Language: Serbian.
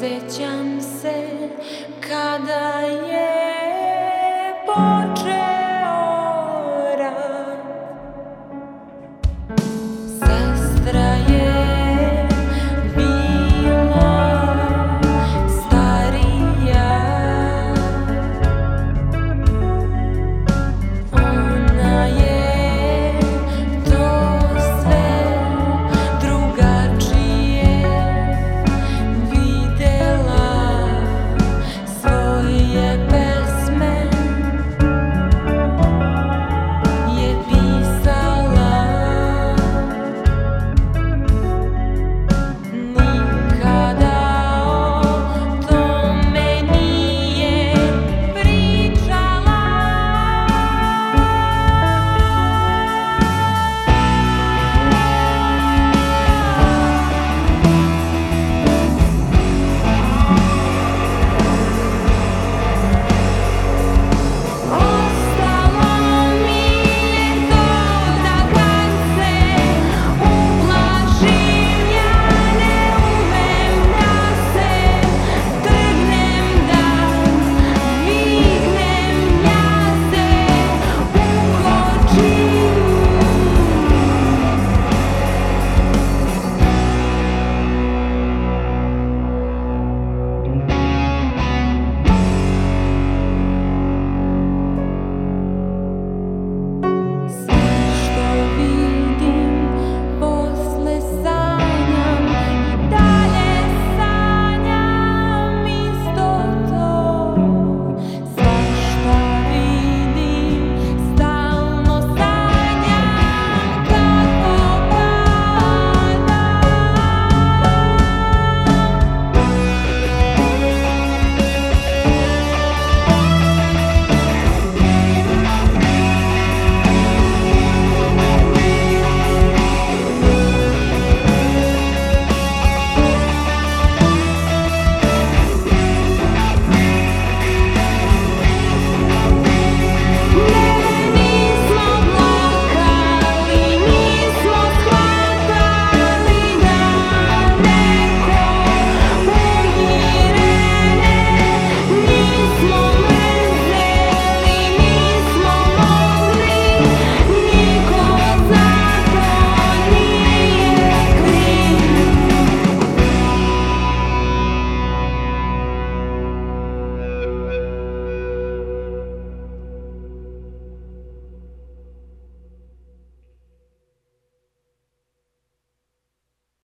Sećam se kada je